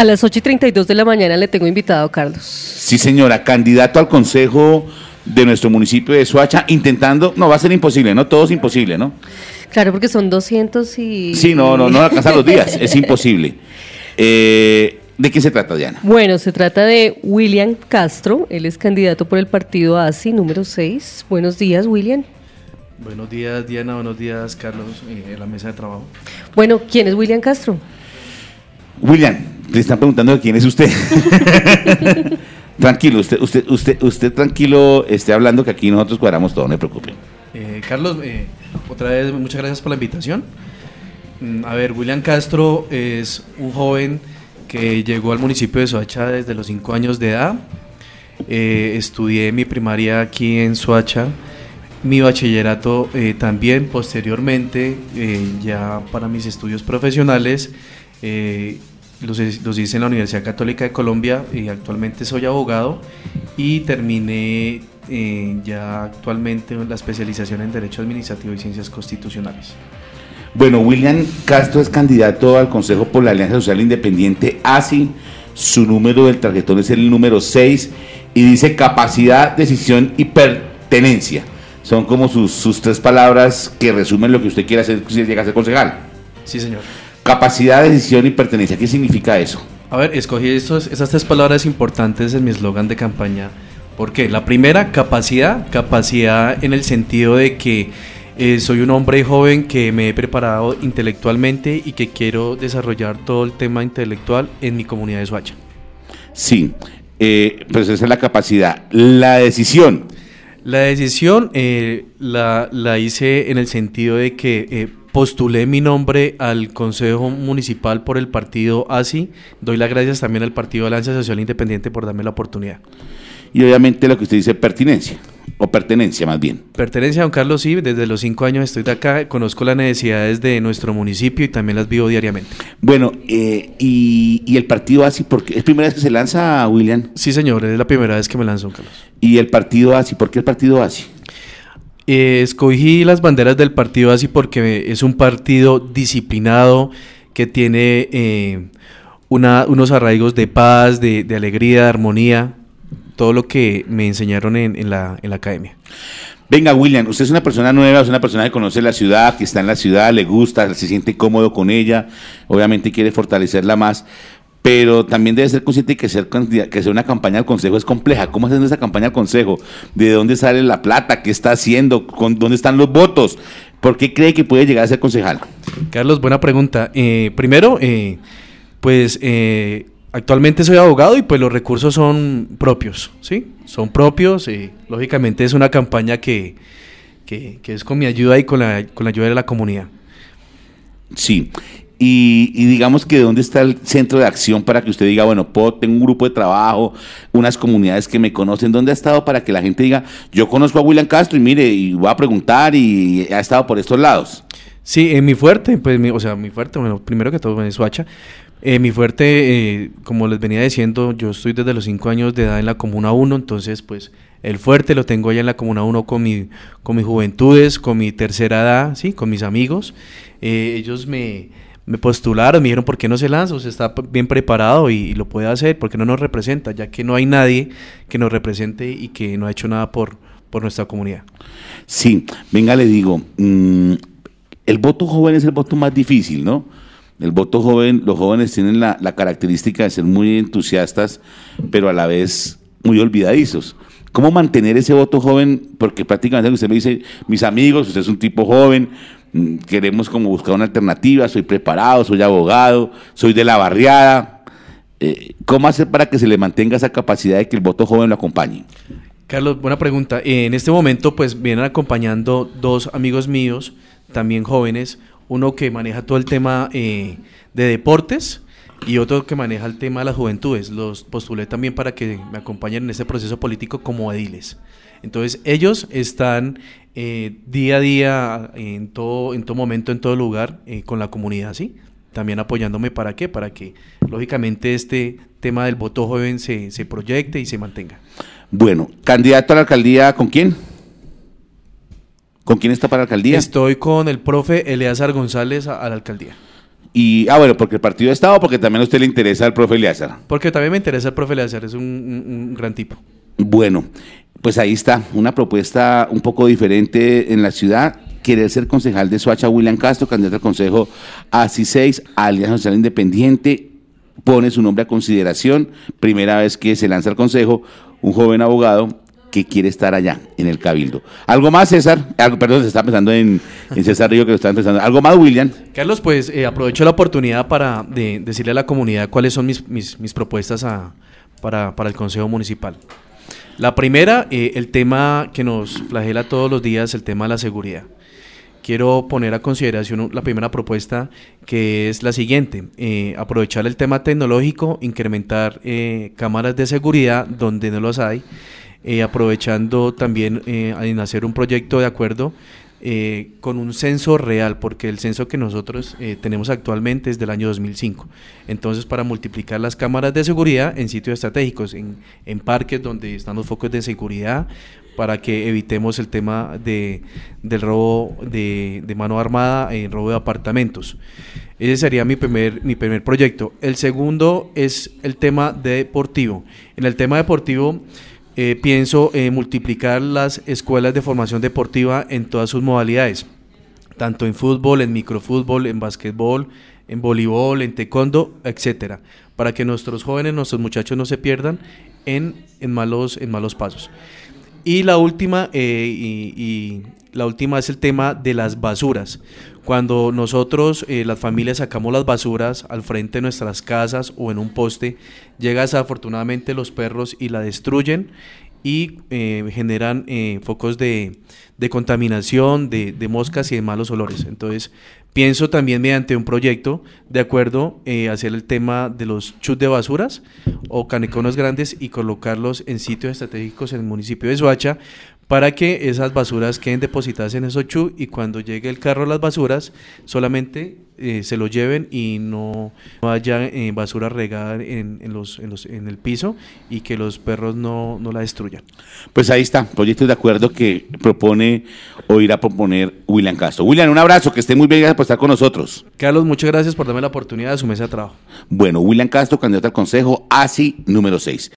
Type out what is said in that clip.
A las 8 y 32 de la mañana le tengo invitado a Carlos. Sí, señora, candidato al consejo de nuestro municipio de Soacha, intentando, no, va a ser imposible, ¿no? Todo es imposible, ¿no? Claro, porque son 200 y... Sí, no, no, no alcanza los días, es imposible. Eh, ¿De qué se trata, Diana? Bueno, se trata de William Castro, él es candidato por el partido ASI número 6. Buenos días, William. Buenos días, Diana, buenos días, Carlos, en la mesa de trabajo. Bueno, ¿quién es William Castro? William, le están preguntando quién es usted. tranquilo, usted, usted, usted, usted tranquilo, esté hablando que aquí nosotros cuadramos todo, no se preocupe. Eh, Carlos, eh, otra vez muchas gracias por la invitación. Mm, a ver, William Castro es un joven que llegó al municipio de Soacha desde los 5 años de edad. Eh, estudié mi primaria aquí en Soacha, mi bachillerato también posteriormente, ya para mis estudios profesionales, los, los, hice en la Universidad Católica de Colombia y actualmente soy abogado y terminé eh, ya actualmente la especialización en Derecho Administrativo y Ciencias Constitucionales. Bueno, William Castro es candidato al Consejo por la Alianza Social Independiente ASI. Su número del tarjetón es el número 6 y dice capacidad, decisión y pertenencia. Son como sus, sus tres palabras que resumen lo que usted quiere hacer si llega a ser concejal. Sí, señor. Capacidad, decisión y pertenencia. ¿Qué significa eso? A ver, escogí estos, esas tres palabras importantes en mi eslogan de campaña. ¿Por qué? La primera, capacidad. Capacidad en el sentido de que eh, soy un hombre joven que me he preparado intelectualmente y que quiero desarrollar todo el tema intelectual en mi comunidad de Suacha. Sí, eh, pues esa es la capacidad. La decisión. La decisión eh, la, la, hice en el sentido de que postulé mi nombre al Consejo Municipal por el partido ASI. Doy las gracias también al Partido Alianza Social Independiente por darme la oportunidad. Y obviamente lo que usted dice, pertinencia, o pertenencia más bien. Pertenencia, don Carlos, sí, desde los cinco años estoy de acá, conozco las necesidades de nuestro municipio y también las vivo diariamente. Bueno, eh, y, el partido ASI, porque ¿es primera vez que se lanza, William? Sí, señor, es la primera vez que me lanzo, don Carlos. ¿Y el partido ASI? ¿Por qué el partido ASI? Eh, escogí las banderas del partido ASI porque es un partido disciplinado que tiene eh, unos arraigos de paz, de, alegría, de armonía, todo lo que me enseñaron en, la, en la academia. Venga, William, usted es una persona nueva, es una persona que conoce la ciudad, que está en la ciudad, le gusta, se siente cómodo con ella, obviamente quiere fortalecerla más pero también debe ser consciente que ser, que ser una campaña al Consejo es compleja. ¿Cómo haciendo esa campaña al Consejo? ¿De dónde sale la plata? ¿Qué está haciendo? ¿Con ¿Dónde están los votos? ¿Por qué cree que puede llegar a ser concejal? Carlos, buena pregunta. Eh, primero, eh, pues eh, actualmente soy abogado y pues los recursos son propios, ¿sí? Son propios. y lógicamente es una campaña que, que, que es con mi ayuda y con la, con la ayuda de la comunidad. Sí, y, digamos que dónde está el centro de acción para que usted diga, bueno, puedo, tengo un grupo de trabajo, unas comunidades que me conocen, ¿dónde ha estado para que la gente diga, yo conozco a William Castro y mire, y voy a preguntar y ha estado por estos lados? Sí, en mi fuerte, pues, o sea, mi fuerte, bueno, primero que todo en Suacha, eh, mi fuerte, eh, como les venía diciendo, yo estoy desde los 5 años de edad en la Comuna 1, entonces, pues, el fuerte lo tengo allá en la Comuna 1 con, mi, con mis juventudes, con mi tercera edad, sí, con mis amigos. Eh, ellos me me postularon, me dijeron, ¿por qué no se lanza? Usted está bien preparado y, lo puede hacer, ¿por qué no nos representa? Ya que no hay nadie que nos represente y que no ha hecho nada por, por nuestra comunidad. Sí, venga, le digo, mm, el voto joven es el voto más difícil, ¿no? El voto joven, los jóvenes tienen la, la característica de ser muy entusiastas, pero a la vez muy olvidadizos. ¿Cómo mantener ese voto joven? Porque prácticamente usted me dice, mis amigos, usted es un tipo joven, queremos como buscar una alternativa, soy preparado, soy abogado, soy de la barriada. Eh, ¿Cómo hacer para que se le mantenga esa capacidad de que el voto joven lo acompañe? Carlos, buena pregunta. En este momento, pues vienen acompañando dos amigos míos, también jóvenes, uno que maneja todo el tema eh, de deportes y otro que maneja el tema de las juventudes. Los postulé también para que me acompañen en este proceso político como ediles. Entonces, ellos están eh, día a día, en todo, en todo momento, en todo lugar, eh, con la comunidad, ¿sí? También apoyándome para qué? Para que, lógicamente, este tema del voto joven se, se proyecte y se mantenga. Bueno, candidato a la alcaldía, ¿con quién? ¿Con quién está para la alcaldía? Estoy con el profe Eleazar González a, la alcaldía. Y, ah, bueno, porque el partido ha estado, porque también a usted le interesa el profe Eleazar. Porque también me interesa el profe Eleazar, es un, un- un gran tipo. Bueno, pues ahí está, una propuesta un poco diferente en la ciudad. Querer ser concejal de Soacha, William Castro, candidato al Consejo ASI 6, Alianza Social Independiente, pone su nombre a consideración. Primera vez que se lanza al Consejo, un joven abogado que quiere estar allá, en el Cabildo. ¿Algo más, César? Perdón, se está pensando en, César Río, que lo está pensando. ¿Algo más, William? Carlos, pues eh, aprovecho la oportunidad para de- decirle a la comunidad cuáles son mis, propuestas para, el Consejo Municipal. La primera, eh, el tema que nos flagela todos los días, el tema de la seguridad. Quiero poner a consideración la primera propuesta, que es la siguiente, eh, aprovechar el tema tecnológico, incrementar cámaras de seguridad donde no los hay, eh, aprovechando también eh, en hacer un proyecto de acuerdo eh, con un censo real, porque el censo que nosotros eh, tenemos actualmente es del año 2005. Entonces, para multiplicar las cámaras de seguridad en sitios estratégicos, en, en parques donde están los focos de seguridad, para que evitemos el tema de, del robo de, mano armada en robo de apartamentos. Ese sería mi primer, mi primer proyecto. El segundo es el tema deportivo. En el tema deportivo eh, pienso eh, multiplicar las escuelas de formación deportiva en todas sus modalidades, tanto en fútbol, en microfútbol, en básquetbol, en voleibol, en taekwondo, etcétera, para que nuestros jóvenes, nuestros muchachos no se pierdan en, en malos, en malos pasos. Y la última, eh, y la última es el tema de las basuras. Cuando nosotros, eh, las familias, sacamos las basuras al frente de nuestras casas o en un poste, llega desafortunadamente los perros y la destruyen y eh, generan eh, focos de, de contaminación, de, de moscas y de malos olores. Entonces, pienso también mediante un proyecto, de acuerdo, eh, hacer el tema de los chus de basuras o caneconos grandes y colocarlos en sitios estratégicos en el municipio de Soacha para que esas basuras queden depositadas en esos chus y cuando llegue el carro a las basuras solamente eh, se lo lleven y no, no haya eh, basura regada en, en los, en, los, en el piso y que los perros no, no la destruyan. Pues ahí está, proyecto de acuerdo que propone o irá a proponer William Castro. William, un abrazo, que esté muy bien, gracias por estar con nosotros. Carlos, muchas gracias por darme la oportunidad de su mesa de trabajo. Bueno, William Castro, candidato al Consejo ASI número 6.